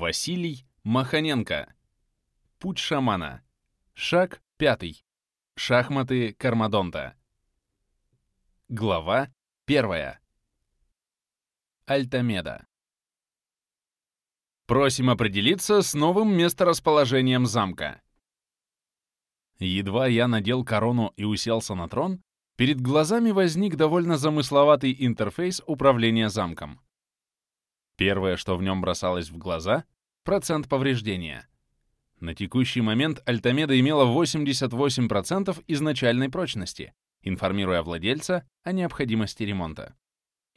Василий Маханенко. Путь шамана. Шаг пятый. Шахматы Кармадонта. Глава первая. Альтамеда. Просим определиться с новым месторасположением замка. Едва я надел корону и уселся на трон, перед глазами возник довольно замысловатый интерфейс управления замком. Первое, что в нем бросалось в глаза — процент повреждения. На текущий момент Альтамеда имела 88% изначальной прочности, информируя владельца о необходимости ремонта.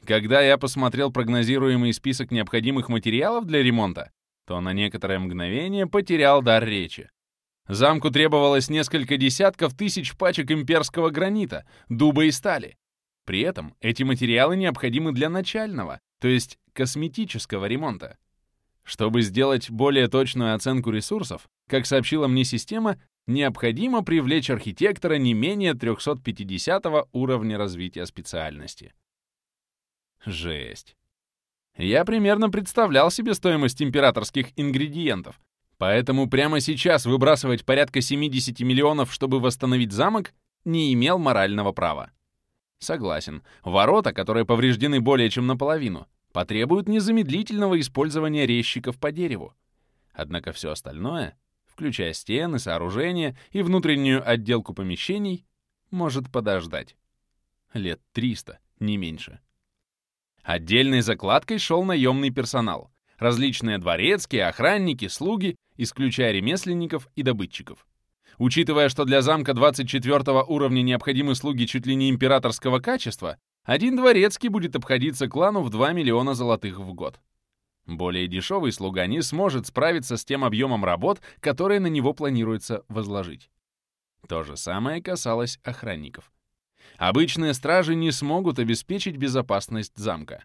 Когда я посмотрел прогнозируемый список необходимых материалов для ремонта, то на некоторое мгновение потерял дар речи. Замку требовалось несколько десятков тысяч пачек имперского гранита, дуба и стали. При этом эти материалы необходимы для начального, то есть косметического ремонта. Чтобы сделать более точную оценку ресурсов, как сообщила мне система, необходимо привлечь архитектора не менее 350 уровня развития специальности. Жесть. Я примерно представлял себе стоимость императорских ингредиентов, поэтому прямо сейчас выбрасывать порядка 70 миллионов, чтобы восстановить замок, не имел морального права. Согласен, ворота, которые повреждены более чем наполовину, потребуют незамедлительного использования резчиков по дереву. Однако все остальное, включая стены, сооружения и внутреннюю отделку помещений, может подождать. Лет 300, не меньше. Отдельной закладкой шел наемный персонал. Различные дворецкие, охранники, слуги, исключая ремесленников и добытчиков. Учитывая, что для замка 24 уровня необходимы слуги чуть ли не императорского качества, один дворецкий будет обходиться клану в 2 миллиона золотых в год. Более дешевый слуга не сможет справиться с тем объемом работ, которые на него планируется возложить. То же самое касалось охранников. Обычные стражи не смогут обеспечить безопасность замка.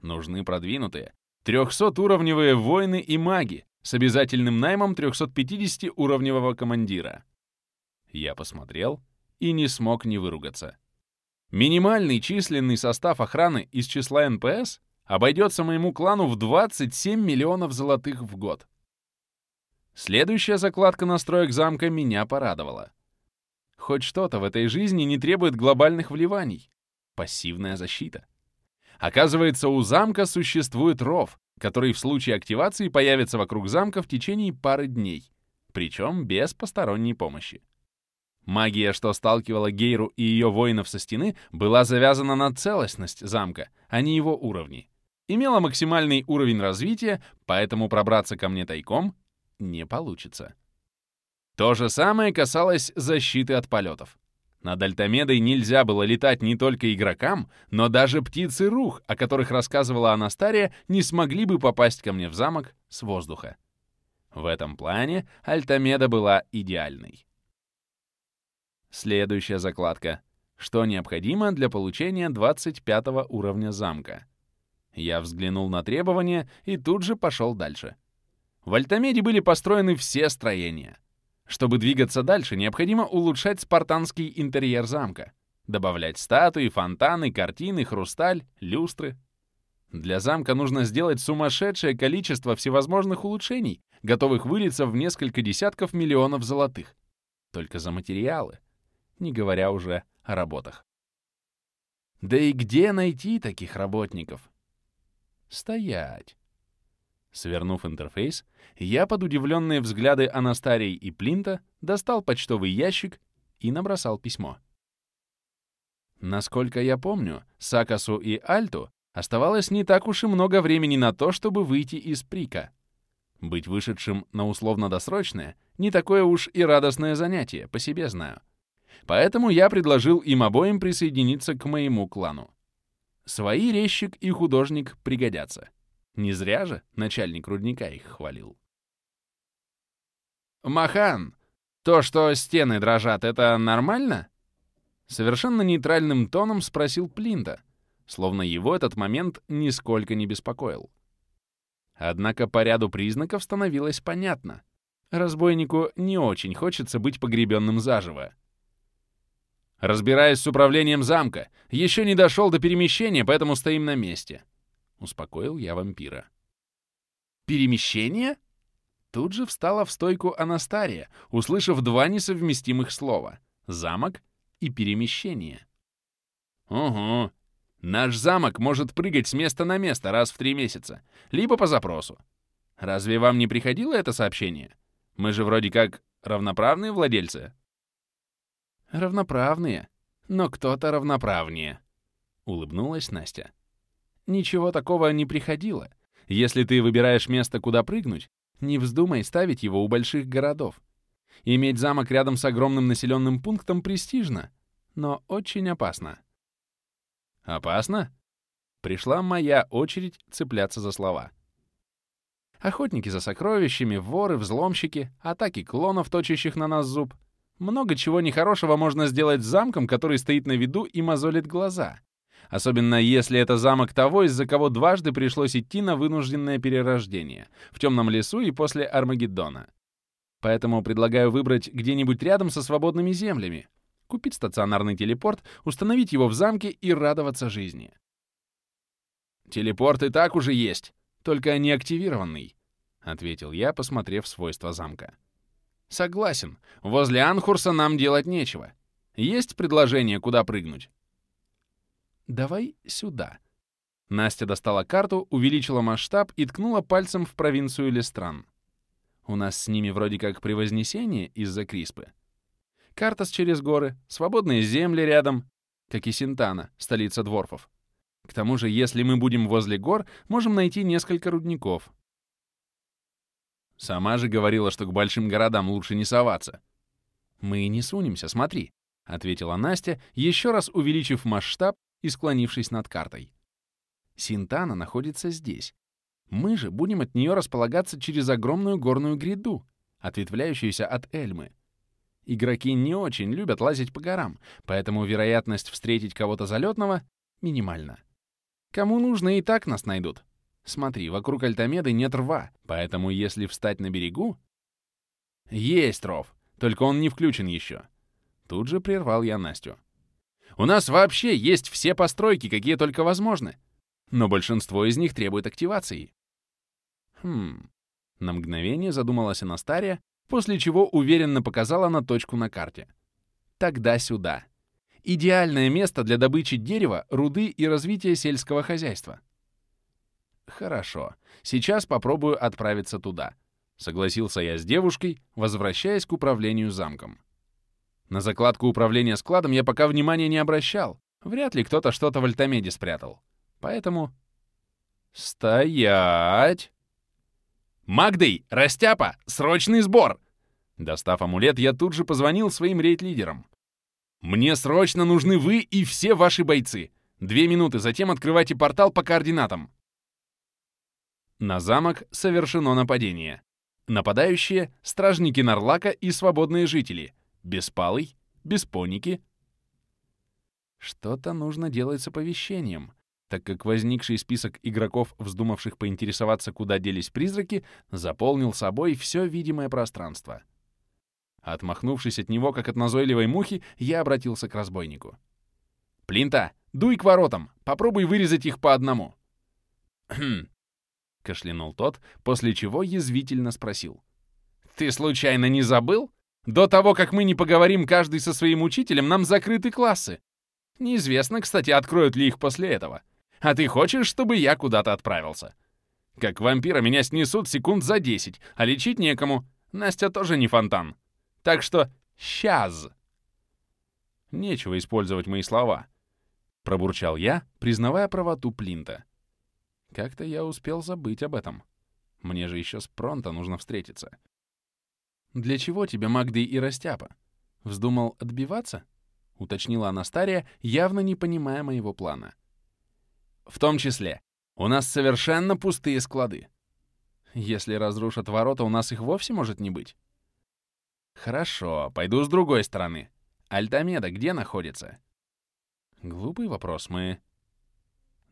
Нужны продвинутые, 300-уровневые воины и маги с обязательным наймом 350-уровневого командира. Я посмотрел и не смог не выругаться. Минимальный численный состав охраны из числа НПС обойдется моему клану в 27 миллионов золотых в год. Следующая закладка настроек замка меня порадовала. Хоть что-то в этой жизни не требует глобальных вливаний. Пассивная защита. Оказывается, у замка существует ров, который в случае активации появится вокруг замка в течение пары дней, причем без посторонней помощи. Магия, что сталкивала Гейру и ее воинов со стены, была завязана на целостность замка, а не его уровни. Имела максимальный уровень развития, поэтому пробраться ко мне тайком не получится. То же самое касалось защиты от полетов. Над Альтамедой нельзя было летать не только игрокам, но даже птицы рух, о которых рассказывала Анастария, не смогли бы попасть ко мне в замок с воздуха. В этом плане Альтамеда была идеальной. Следующая закладка. Что необходимо для получения 25 уровня замка? Я взглянул на требования и тут же пошел дальше. В Альтамеде были построены все строения. Чтобы двигаться дальше, необходимо улучшать спартанский интерьер замка, добавлять статуи, фонтаны, картины, хрусталь, люстры. Для замка нужно сделать сумасшедшее количество всевозможных улучшений, готовых вылиться в несколько десятков миллионов золотых. Только за материалы не говоря уже о работах. Да и где найти таких работников? Стоять. Свернув интерфейс, я под удивленные взгляды Анастарии и Плинта достал почтовый ящик и набросал письмо. Насколько я помню, Сакасу и Альту оставалось не так уж и много времени на то, чтобы выйти из Прика. Быть вышедшим на условно-досрочное — не такое уж и радостное занятие, по себе знаю. Поэтому я предложил им обоим присоединиться к моему клану. Свои резчик и художник пригодятся. Не зря же начальник рудника их хвалил. «Махан, то, что стены дрожат, это нормально?» Совершенно нейтральным тоном спросил Плинта, словно его этот момент нисколько не беспокоил. Однако по ряду признаков становилось понятно. Разбойнику не очень хочется быть погребенным заживо. Разбираюсь с управлением замка. Еще не дошел до перемещения, поэтому стоим на месте. Успокоил я вампира. Перемещение? Тут же встала в стойку Анастария, услышав два несовместимых слова — замок и перемещение. Угу. Наш замок может прыгать с места на место раз в три месяца, либо по запросу. Разве вам не приходило это сообщение? Мы же вроде как равноправные владельцы. Равноправные, но кто-то равноправнее, улыбнулась Настя. Ничего такого не приходило. Если ты выбираешь место, куда прыгнуть, не вздумай ставить его у больших городов. Иметь замок рядом с огромным населенным пунктом престижно, но очень опасно. Опасно? Пришла моя очередь цепляться за слова. Охотники за сокровищами, воры, взломщики, атаки клонов, точащих на нас зуб. Много чего нехорошего можно сделать с замком, который стоит на виду и мозолит глаза. Особенно если это замок того, из-за кого дважды пришлось идти на вынужденное перерождение, в темном лесу и после Армагеддона. Поэтому предлагаю выбрать где-нибудь рядом со свободными землями, купить стационарный телепорт, установить его в замке и радоваться жизни. «Телепорт и так уже есть, только не активированный», — ответил я, посмотрев свойства замка. «Согласен, возле Анхурса нам делать нечего. Есть предложение, куда прыгнуть?» «Давай сюда». Настя достала карту, увеличила масштаб и ткнула пальцем в провинцию Лестран. У нас с ними вроде как превознесение из-за Криспы. Картас через горы, свободные земли рядом, как и Синтана, столица дворфов. К тому же, если мы будем возле гор, можем найти несколько рудников. Сама же говорила, что к большим городам лучше не соваться. «Мы не сунемся, смотри», — ответила Настя, еще раз увеличив масштаб и склонившись над картой. Синтана находится здесь. Мы же будем от нее располагаться через огромную горную гряду, ответвляющуюся от Эльмы. Игроки не очень любят лазить по горам, поэтому вероятность встретить кого-то залетного минимальна. Кому нужно, и так нас найдут. Смотри, вокруг Альтамеды нет рва, поэтому если встать на берегу... Есть ров, только он не включен еще. Тут же прервал я Настю. У нас вообще есть все постройки, какие только возможны. Но большинство из них требует активации. Хм. На мгновение задумалась Анастария, после чего уверенно показала на точку на карте. Тогда сюда. Идеальное место для добычи дерева, руды и развития сельского хозяйства. Хорошо, сейчас попробую отправиться туда. Согласился я с девушкой, возвращаясь к управлению замком. На закладку управления складом я пока внимания не обращал. Вряд ли кто-то что-то в альтамеде спрятал. Поэтому... Стоять! «Магдей! Растяпа! Срочный сбор!» Достав амулет, я тут же позвонил своим рейд-лидерам. «Мне срочно нужны вы и все ваши бойцы. Две минуты, затем открывайте портал по координатам». На замок совершено нападение. Нападающие — стражники Нарлака и свободные жители. Беспалый, беспоники. Что-то нужно делать с оповещением так как возникший список игроков, вздумавших поинтересоваться, куда делись призраки, заполнил собой все видимое пространство. Отмахнувшись от него, как от назойливой мухи, я обратился к разбойнику. «Плинта, дуй к воротам, попробуй вырезать их по одному». «Хм», — кашлянул тот, после чего язвительно спросил. «Ты случайно не забыл? До того, как мы не поговорим каждый со своим учителем, нам закрыты классы. Неизвестно, кстати, откроют ли их после этого. А ты хочешь, чтобы я куда-то отправился? Как вампира меня снесут секунд за 10, а лечить некому. Настя тоже не фонтан. Так что сейчас. Нечего использовать мои слова. Пробурчал я, признавая правоту Плинта. Как-то я успел забыть об этом. Мне же еще с Пронто нужно встретиться. «Для чего тебе Магды и Растяпа? Вздумал отбиваться?» — уточнила Анастария, явно не понимая моего плана. В том числе, у нас совершенно пустые склады. Если разрушат ворота, у нас их вовсе может не быть. Хорошо, пойду с другой стороны. Альтамеда где находится? Глупый вопрос, мы...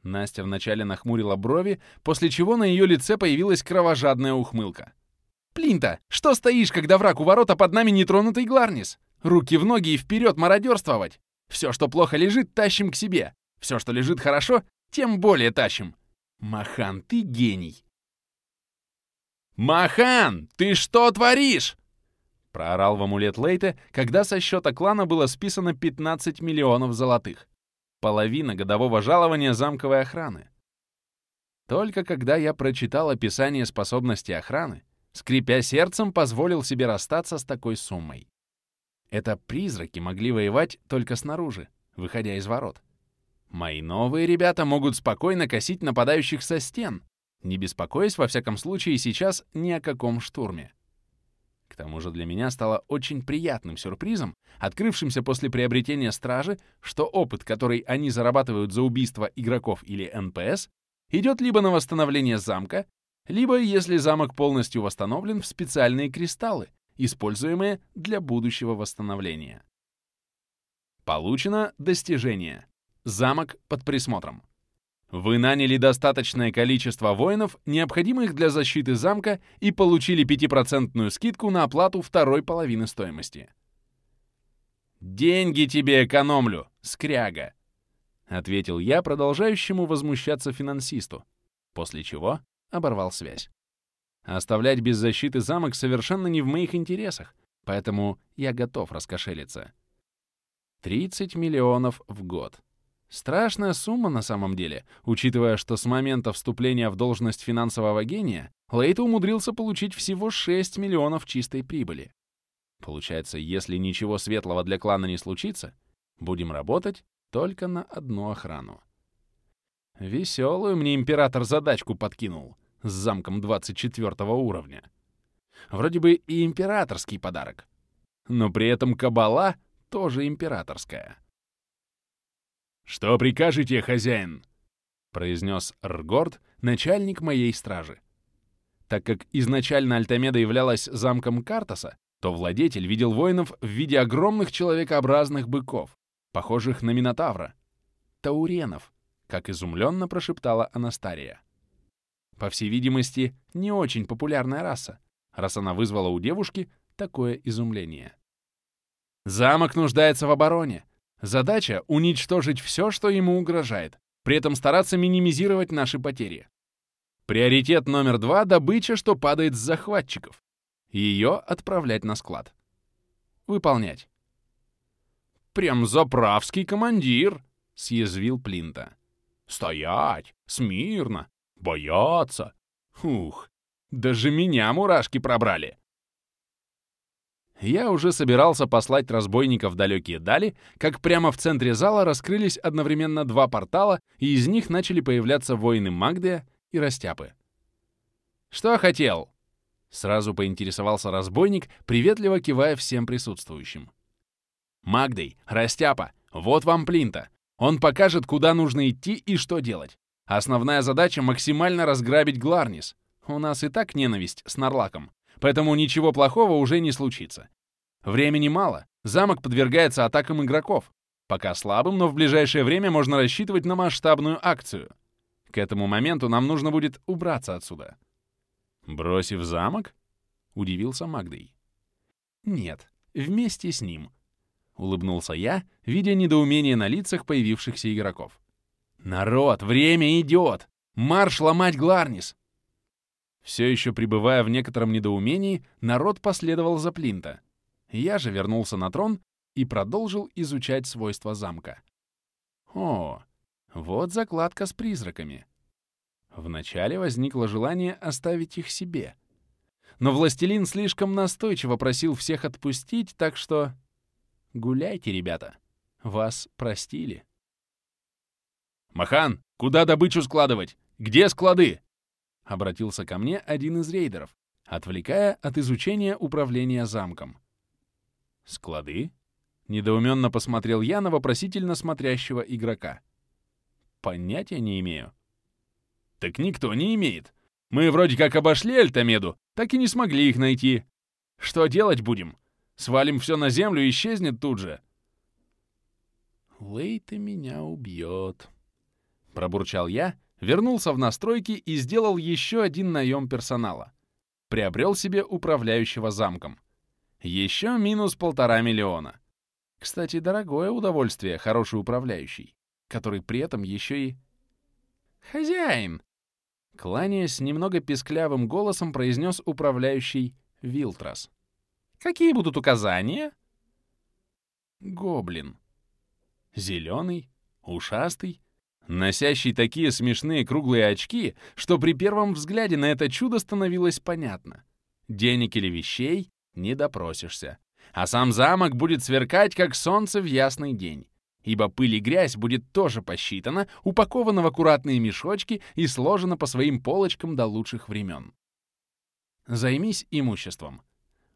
Настя вначале нахмурила брови, после чего на ее лице появилась кровожадная ухмылка. «Плинта, что стоишь, когда враг у ворота под нами нетронутый Гларнис? Руки в ноги и вперед мародерствовать! Все, что плохо лежит, тащим к себе. Все, что лежит хорошо, тем более тащим. Махан, ты гений. «Махан, ты что творишь?» Проорал в амулет Лейте, когда со счета клана было списано 15 миллионов золотых. Половина годового жалования замковой охраны. Только когда я прочитал описание способности охраны, скрипя сердцем, позволил себе расстаться с такой суммой. Это призраки могли воевать только снаружи, выходя из ворот. Мои новые ребята могут спокойно косить нападающих со стен, не беспокоясь, во всяком случае, сейчас ни о каком штурме. К тому же для меня стало очень приятным сюрпризом, открывшимся после приобретения стражи, что опыт, который они зарабатывают за убийство игроков или НПС, идет либо на восстановление замка, либо, если замок полностью восстановлен, в специальные кристаллы, используемые для будущего восстановления. Получено достижение. Замок под присмотром. Вы наняли достаточное количество воинов, необходимых для защиты замка, и получили 5% скидку на оплату второй половины стоимости. «Деньги тебе экономлю, скряга!» — ответил я продолжающему возмущаться финансисту, после чего оборвал связь. Оставлять без защиты замок совершенно не в моих интересах, поэтому я готов раскошелиться. 30 миллионов в год. Страшная сумма на самом деле, учитывая, что с момента вступления в должность финансового гения Лейт умудрился получить всего 6 миллионов чистой прибыли. Получается, если ничего светлого для клана не случится, будем работать только на одну охрану. Веселую мне император задачку подкинул с замком 24 уровня. Вроде бы и императорский подарок, но при этом кабала тоже императорская. «Что прикажете, хозяин?» — произнес Ргорд, начальник моей стражи. Так как изначально Альтамеда являлась замком Картаса, то владетель видел воинов в виде огромных человекообразных быков, похожих на Минотавра. Тауренов, как изумленно прошептала Анастария. По всей видимости, не очень популярная раса, раз она вызвала у девушки такое изумление. «Замок нуждается в обороне. Задача — уничтожить все, что ему угрожает, при этом стараться минимизировать наши потери. Приоритет номер два — добыча, что падает с захватчиков. Ее отправлять на склад. Выполнять. «Прям заправский командир!» — съязвил Плинта. «Стоять! Смирно! Бояться! Ух, даже меня мурашки пробрали!» Я уже собирался послать разбойников в далекие дали, как прямо в центре зала раскрылись одновременно два портала, и из них начали появляться воины Магдия и Растяпы. «Что хотел?» Сразу поинтересовался разбойник, приветливо кивая всем присутствующим. «Магдей, Растяпа, вот вам Плинта. Он покажет, куда нужно идти и что делать. Основная задача — максимально разграбить Гларнис. У нас и так ненависть с Нарлаком поэтому ничего плохого уже не случится. Времени мало, замок подвергается атакам игроков. Пока слабым, но в ближайшее время можно рассчитывать на масштабную акцию. К этому моменту нам нужно будет убраться отсюда. «Бросив замок?» — удивился Магдей. «Нет, вместе с ним», — улыбнулся я, видя недоумение на лицах появившихся игроков. «Народ, время идет! Марш ломать Гларнис! Все еще пребывая в некотором недоумении, народ последовал за Плинта. Я же вернулся на трон и продолжил изучать свойства замка. О, вот закладка с призраками. Вначале возникло желание оставить их себе. Но властелин слишком настойчиво просил всех отпустить, так что... Гуляйте, ребята. Вас простили. «Махан, куда добычу складывать? Где склады?» Обратился ко мне один из рейдеров, отвлекая от изучения управления замком. «Склады?» — недоуменно посмотрел я на вопросительно смотрящего игрока. «Понятия не имею». «Так никто не имеет. Мы вроде как обошли Альтамеду, так и не смогли их найти. Что делать будем? Свалим все на землю и исчезнет тут же». «Лейта меня убьет», — пробурчал я, вернулся в настройки и сделал еще один наем персонала. Приобрел себе управляющего замком. Еще минус полтора миллиона. Кстати, дорогое удовольствие, хороший управляющий, который при этом еще и... «Хозяин!» Кланяясь немного песклявым голосом, произнес управляющий Вилтрас. «Какие будут указания?» Гоблин. Зеленый, ушастый, носящий такие смешные круглые очки, что при первом взгляде на это чудо становилось понятно. Денег или вещей не допросишься. А сам замок будет сверкать, как солнце в ясный день ибо пыль и грязь будет тоже посчитана, упакована в аккуратные мешочки и сложена по своим полочкам до лучших времен. Займись имуществом.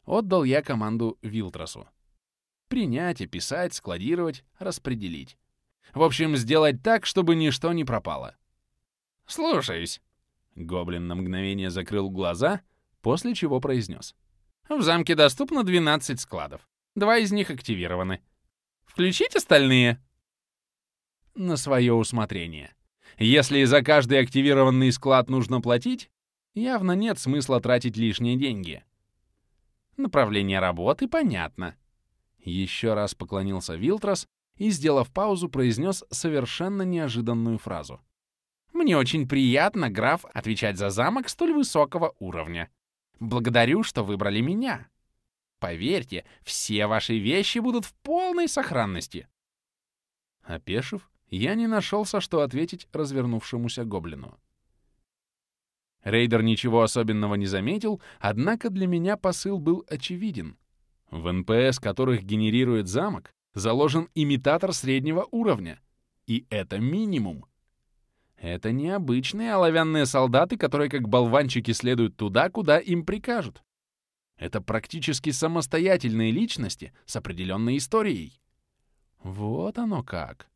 Отдал я команду Вилтросу. Принять, описать, складировать, распределить. В общем, сделать так, чтобы ничто не пропало. «Слушаюсь». Гоблин на мгновение закрыл глаза, после чего произнес. «В замке доступно 12 складов. Два из них активированы. Включить остальные?» На свое усмотрение. Если за каждый активированный склад нужно платить, явно нет смысла тратить лишние деньги. Направление работы понятно. Еще раз поклонился Вилтрос и, сделав паузу, произнес совершенно неожиданную фразу. «Мне очень приятно, граф, отвечать за замок столь высокого уровня. Благодарю, что выбрали меня. Поверьте, все ваши вещи будут в полной сохранности. Опешив, я не нашелся, что ответить развернувшемуся гоблину. Рейдер ничего особенного не заметил, однако для меня посыл был очевиден. В НПС, которых генерирует замок, заложен имитатор среднего уровня. И это минимум. Это не обычные оловянные солдаты, которые как болванчики следуют туда, куда им прикажут. Это практически самостоятельные личности с определенной историей. Вот оно как.